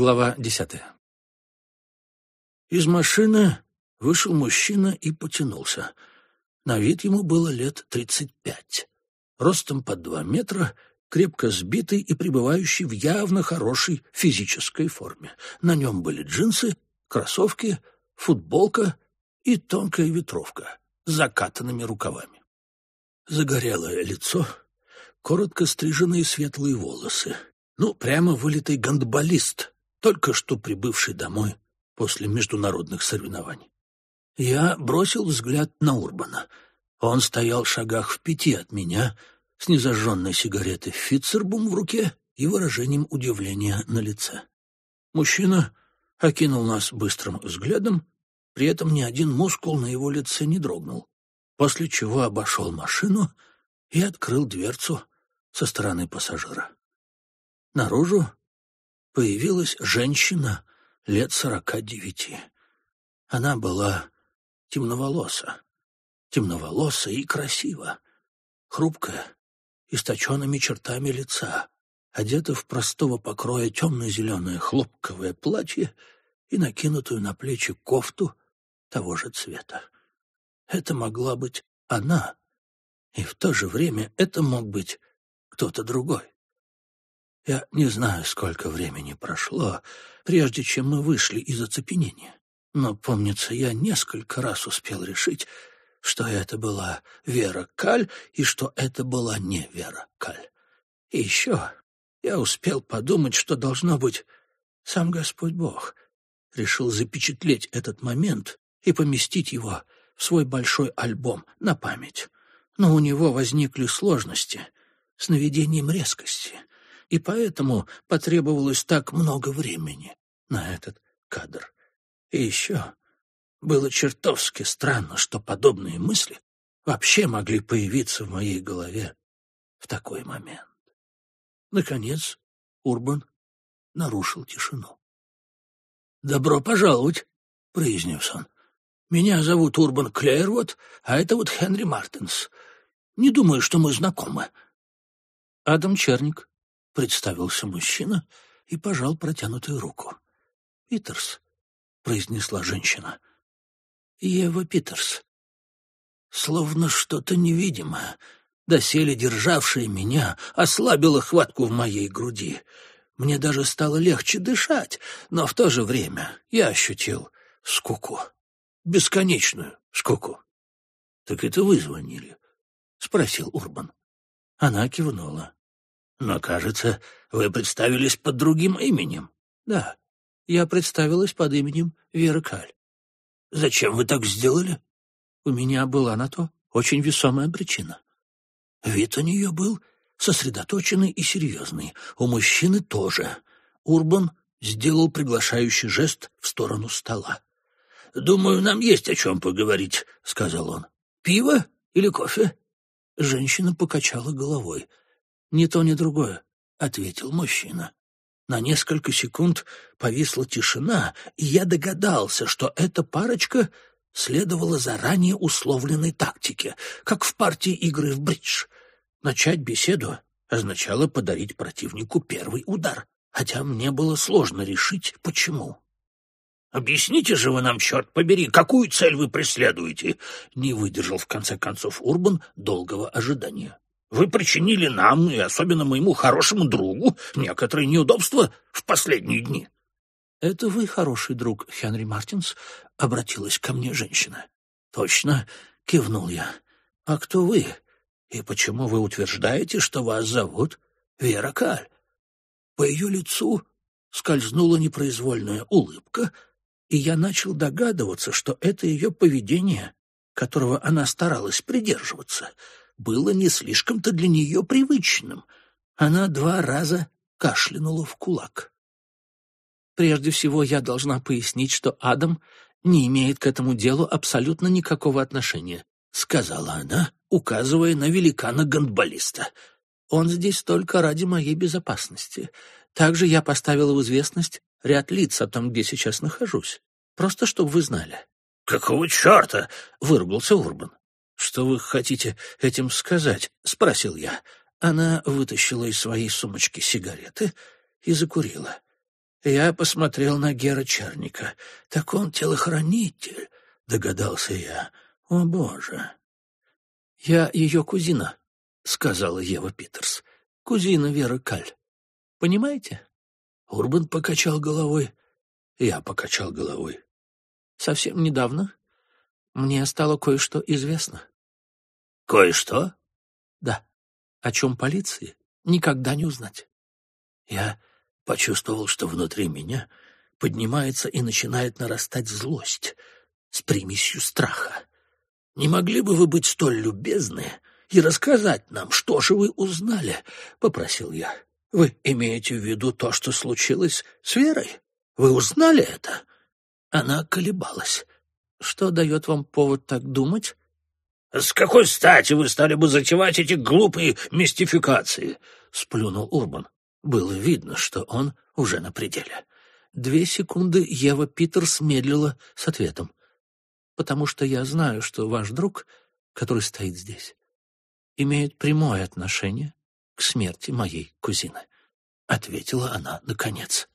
Глава десятая. Из машины вышел мужчина и потянулся. На вид ему было лет тридцать пять. Ростом под два метра, крепко сбитый и пребывающий в явно хорошей физической форме. На нем были джинсы, кроссовки, футболка и тонкая ветровка с закатанными рукавами. Загорелое лицо, коротко стриженные светлые волосы. Ну, прямо вылитый гандболист, только что прибывший домой после международных соревнований. Я бросил взгляд на Урбана. Он стоял в шагах в пяти от меня, с незажженной сигаретой Фитцербум в руке и выражением удивления на лице. Мужчина окинул нас быстрым взглядом, при этом ни один мускул на его лице не дрогнул, после чего обошел машину и открыл дверцу со стороны пассажира. Наружу появилась женщина лет сорока девяти. Она была темноволоса, темноволоса и красива, хрупкая, источенными чертами лица, одета в простого покроя темно-зеленое хлопковое платье и накинутую на плечи кофту того же цвета. Это могла быть она, и в то же время это мог быть кто-то другой. Я не знаю, сколько времени прошло, прежде чем мы вышли из оцепенения. Но, помнится, я несколько раз успел решить, что это была Вера Каль и что это была не Вера Каль. И еще я успел подумать, что должно быть сам Господь Бог решил запечатлеть этот момент и поместить его в свой большой альбом на память. Но у него возникли сложности с наведением резкости, и поэтому потребовалось так много времени на этот кадр. И еще было чертовски странно, что подобные мысли вообще могли появиться в моей голове в такой момент. Наконец, Урбан нарушил тишину. «Добро пожаловать», — произнес он. «Меня зовут Урбан Клейрвуд, а это вот Хенри Мартинс. Не думаю, что мы знакомы». «Адам Черник», — представился мужчина и пожал протянутую руку. «Питерс», — произнесла женщина. «Ева Питерс». Словно что-то невидимое, доселе державшее меня, ослабило хватку в моей груди. Мне даже стало легче дышать, но в то же время я ощутил скуку, бесконечную скуку. — Так это вы звонили? — спросил Урбан. Она кивнула. — Но, кажется, вы представились под другим именем. — Да, я представилась под именем Вера Каль. — Зачем вы так сделали? У меня была на то очень весомая причина. Вид у нее был сосредоточенный и серьезный. У мужчины тоже. Урбан сделал приглашающий жест в сторону стола. «Думаю, нам есть о чем поговорить», — сказал он. «Пиво или кофе?» Женщина покачала головой. «Ни то, ни другое», — ответил мужчина. На несколько секунд повисла тишина, и я догадался, что эта парочка следовала заранее условленной тактике, как в партии игры в бридж. Начать беседу означало подарить противнику первый удар, хотя мне было сложно решить, почему. «Объясните же вы нам, черт побери, какую цель вы преследуете?» Не выдержал, в конце концов, Урбан долгого ожидания. Вы причинили нам, и особенно моему хорошему другу, некоторые неудобства в последние дни. — Это вы, хороший друг, Хенри Мартинс? — обратилась ко мне женщина. — Точно, — кивнул я. — А кто вы? И почему вы утверждаете, что вас зовут Вера Каль? По ее лицу скользнула непроизвольная улыбка, и я начал догадываться, что это ее поведение, которого она старалась придерживаться — было не слишком-то для нее привычным. Она два раза кашлянула в кулак. Прежде всего, я должна пояснить, что Адам не имеет к этому делу абсолютно никакого отношения, сказала она, указывая на великана-гандболиста. Он здесь только ради моей безопасности. Также я поставила в известность ряд лиц о том, где сейчас нахожусь. Просто чтобы вы знали. — Какого черта? — выругался Урбан. «Что вы хотите этим сказать?» — спросил я. Она вытащила из своей сумочки сигареты и закурила. Я посмотрел на Гера Черника. Так он телохранитель, догадался я. О, Боже! Я ее кузина, сказала Ева Питерс. Кузина Вера Каль. Понимаете? Урбан покачал головой. Я покачал головой. Совсем недавно мне стало кое-что известно. Кое-что? Да. О чем полиции никогда не узнать. Я почувствовал, что внутри меня поднимается и начинает нарастать злость с примесью страха. «Не могли бы вы быть столь любезны и рассказать нам, что же вы узнали?» — попросил я. «Вы имеете в виду то, что случилось с Верой? Вы узнали это?» Она колебалась. «Что дает вам повод так думать?» «С какой стати вы стали бы затевать эти глупые мистификации?» — сплюнул Урбан. Было видно, что он уже на пределе. Две секунды Ева Питерс медлила с ответом. «Потому что я знаю, что ваш друг, который стоит здесь, имеет прямое отношение к смерти моей кузины», — ответила она наконец.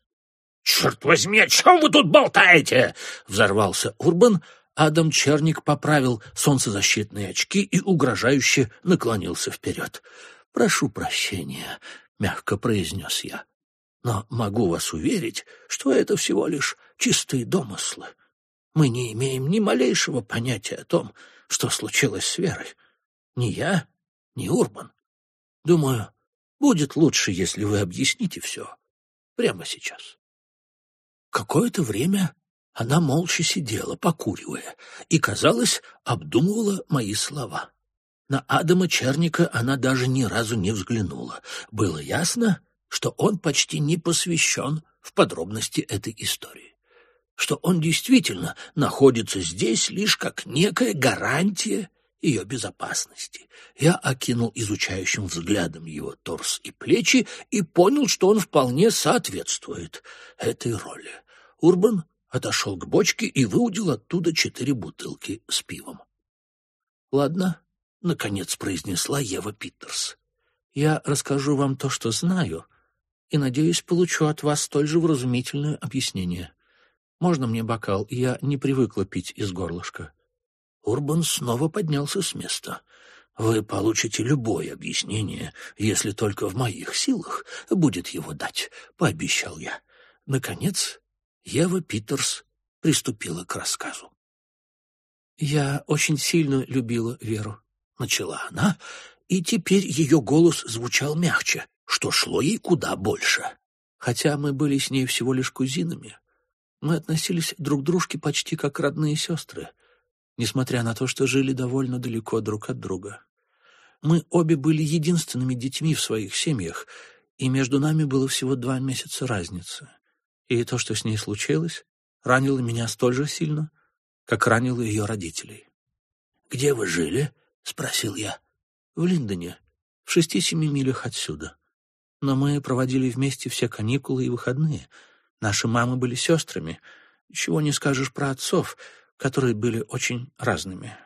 «Черт возьми, о чем вы тут болтаете?» — взорвался Урбан, Адам Черник поправил солнцезащитные очки и угрожающе наклонился вперед. «Прошу прощения», — мягко произнес я. «Но могу вас уверить, что это всего лишь чистые домыслы. Мы не имеем ни малейшего понятия о том, что случилось с Верой. Ни я, ни Урбан. Думаю, будет лучше, если вы объясните все прямо сейчас». Какое-то время она молча сидела, покуривая, и, казалось, обдумывала мои слова. На Адама Черника она даже ни разу не взглянула. Было ясно, что он почти не посвящен в подробности этой истории. Что он действительно находится здесь лишь как некая гарантия ее безопасности. Я окинул изучающим взглядом его торс и плечи и понял, что он вполне соответствует этой роли. Урбан отошел к бочке и выудил оттуда четыре бутылки с пивом. «Ладно», — наконец произнесла Ева Питерс. «Я расскажу вам то, что знаю, и, надеюсь, получу от вас столь же вразумительное объяснение. Можно мне бокал? Я не привыкла пить из горлышка». Урбан снова поднялся с места. «Вы получите любое объяснение, если только в моих силах будет его дать», — пообещал я. Наконец, Ева Питерс приступила к рассказу. «Я очень сильно любила Веру», — начала она, и теперь ее голос звучал мягче, что шло ей куда больше. Хотя мы были с ней всего лишь кузинами, мы относились друг к дружке почти как родные сестры, несмотря на то, что жили довольно далеко друг от друга. Мы обе были единственными детьми в своих семьях, и между нами было всего два месяца разницы и то, что с ней случилось, ранило меня столь же сильно, как ранило ее родителей. «Где вы жили?» — спросил я. «В Линдоне, в шести-семи милях отсюда. Но мы проводили вместе все каникулы и выходные. Наши мамы были сестрами. Чего не скажешь про отцов, которые были очень разными.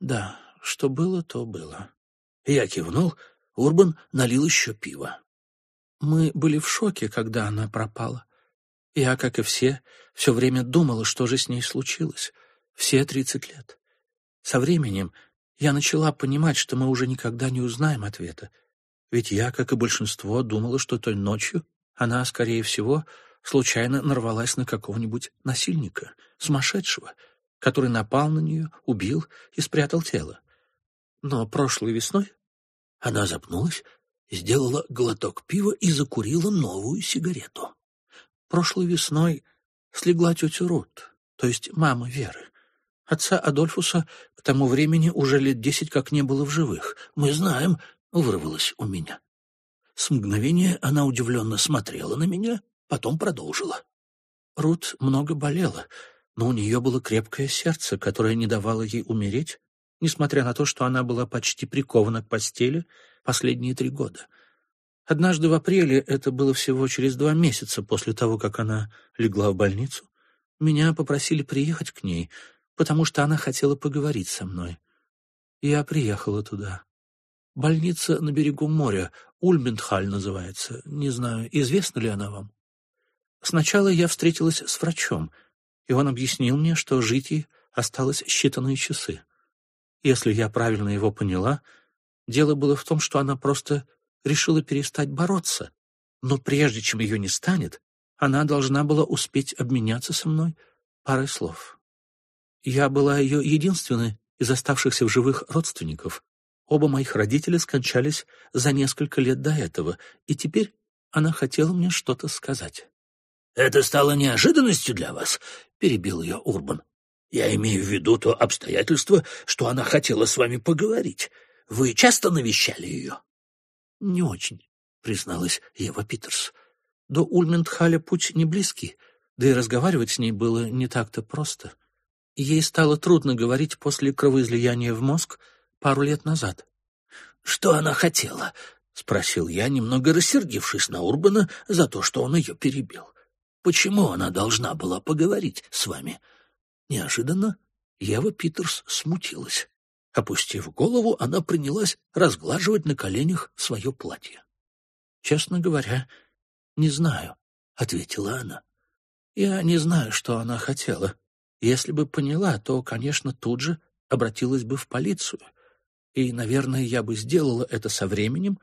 Да, что было, то было». Я кивнул, Урбан налил еще пиво. Мы были в шоке, когда она пропала. Я, как и все, все время думала, что же с ней случилось. Все тридцать лет. Со временем я начала понимать, что мы уже никогда не узнаем ответа. Ведь я, как и большинство, думала, что той ночью она, скорее всего, случайно нарвалась на какого-нибудь насильника, сумасшедшего, который напал на нее, убил и спрятал тело. Но прошлой весной она запнулась, сделала глоток пива и закурила новую сигарету. Прошлой весной слегла тетя Рут, то есть мама Веры. Отца Адольфуса к тому времени уже лет десять как не было в живых. Мы знаем, вырвалось у меня. С мгновения она удивленно смотрела на меня, потом продолжила. Рут много болела, но у нее было крепкое сердце, которое не давало ей умереть, несмотря на то, что она была почти прикована к постели последние три года — Однажды в апреле, это было всего через два месяца после того, как она легла в больницу, меня попросили приехать к ней, потому что она хотела поговорить со мной. Я приехала туда. Больница на берегу моря, Ульментхаль называется. Не знаю, известна ли она вам? Сначала я встретилась с врачом, и он объяснил мне, что жить ей осталось считанные часы. Если я правильно его поняла, дело было в том, что она просто решила перестать бороться, но прежде чем ее не станет, она должна была успеть обменяться со мной парой слов. Я была ее единственной из оставшихся в живых родственников. Оба моих родителя скончались за несколько лет до этого, и теперь она хотела мне что-то сказать. «Это стало неожиданностью для вас?» — перебил ее Урбан. «Я имею в виду то обстоятельство, что она хотела с вами поговорить. Вы часто навещали ее?» «Не очень», — призналась Ева Питерс. «До Ульментхаля путь не близкий, да и разговаривать с ней было не так-то просто. Ей стало трудно говорить после кровоизлияния в мозг пару лет назад». «Что она хотела?» — спросил я, немного рассердившись на Урбана за то, что он ее перебил. «Почему она должна была поговорить с вами?» Неожиданно Ева Питерс смутилась. Опустив голову, она принялась разглаживать на коленях свое платье. «Честно говоря, не знаю», — ответила она. «Я не знаю, что она хотела. Если бы поняла, то, конечно, тут же обратилась бы в полицию. И, наверное, я бы сделала это со временем,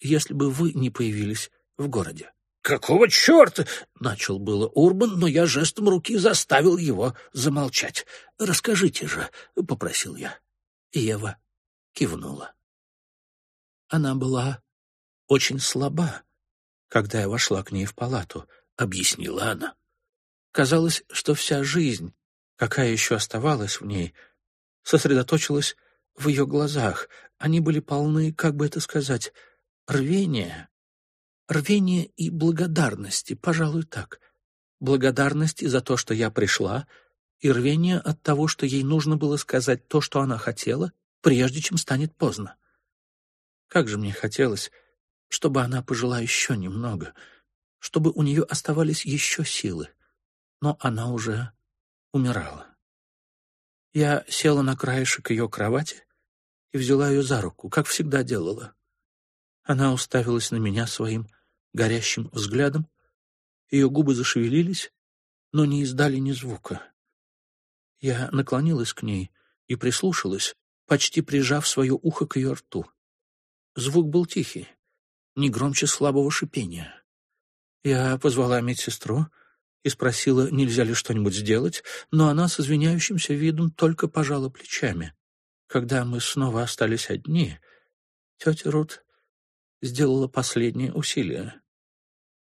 если бы вы не появились в городе». «Какого черта?» — начал было Урбан, но я жестом руки заставил его замолчать. «Расскажите же», — попросил я. Ева кивнула. Она была очень слаба, когда я вошла к ней в палату, объяснила она. Казалось, что вся жизнь, какая еще оставалась в ней, сосредоточилась в ее глазах. Они были полны, как бы это сказать, рвения. Рвения и благодарности, пожалуй, так. Благодарности за то, что я пришла, и рвение от того, что ей нужно было сказать то, что она хотела, прежде чем станет поздно. Как же мне хотелось, чтобы она пожила еще немного, чтобы у нее оставались еще силы. Но она уже умирала. Я села на краешек ее кровати и взяла ее за руку, как всегда делала. Она уставилась на меня своим горящим взглядом, ее губы зашевелились, но не издали ни звука. Я наклонилась к ней и прислушалась, почти прижав свое ухо к ее рту. Звук был тихий, не громче слабого шипения. Я позвала медсестру и спросила, нельзя ли что-нибудь сделать, но она с извиняющимся видом только пожала плечами. Когда мы снова остались одни, тетя Рут сделала последнее усилие.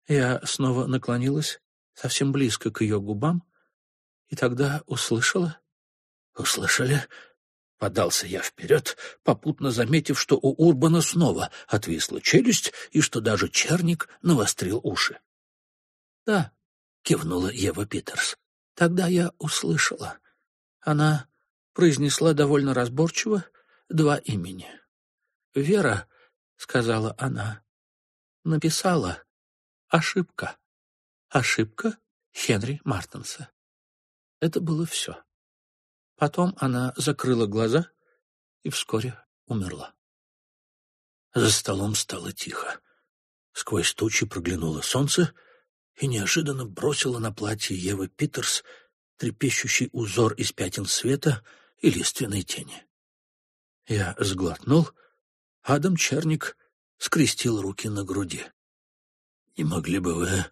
Я снова наклонилась совсем близко к ее губам и тогда услышала... «Услышали?» Подался я вперед, попутно заметив, что у Урбана снова отвисла челюсть и что даже черник навострил уши. «Да», — кивнула Ева Питерс, — «тогда я услышала. Она произнесла довольно разборчиво два имени. «Вера», — сказала она, — написала «ошибка». Ошибка Хенри Мартенса. Это было все. Потом она закрыла глаза и вскоре умерла. За столом стало тихо. Сквозь тучи проглянуло солнце и неожиданно бросило на платье Евы Питерс трепещущий узор из пятен света и лиственной тени. Я сглотнул, Адам Черник скрестил руки на груди. — Не могли бы вы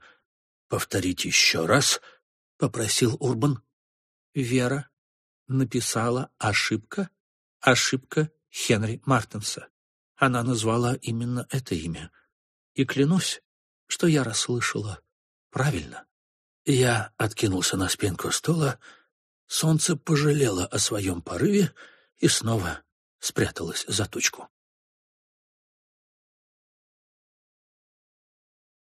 повторить еще раз? — попросил Урбан. Вера написала ошибка, ошибка Хенри Мартенса. Она назвала именно это имя. И клянусь, что я расслышала правильно. Я откинулся на спинку стула, солнце пожалело о своем порыве и снова спряталось за тучку.